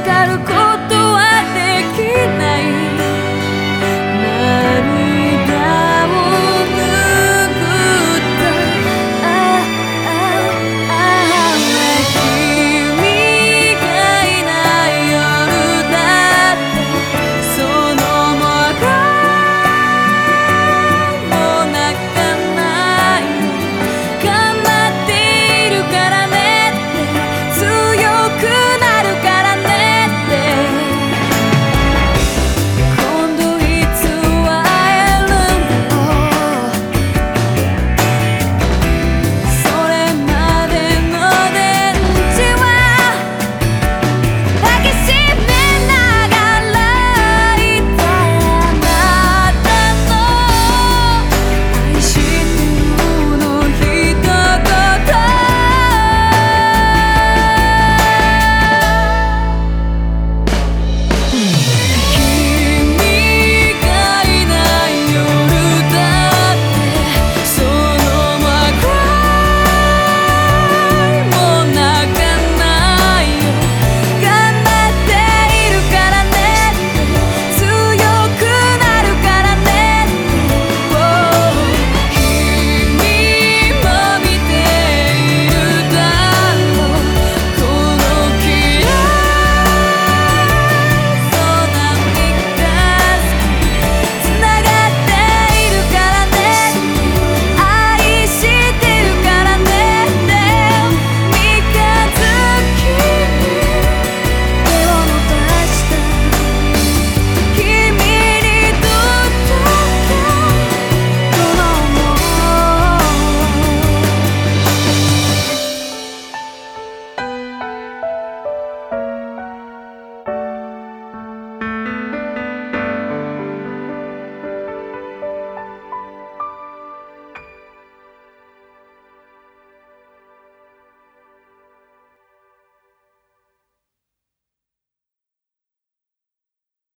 かる声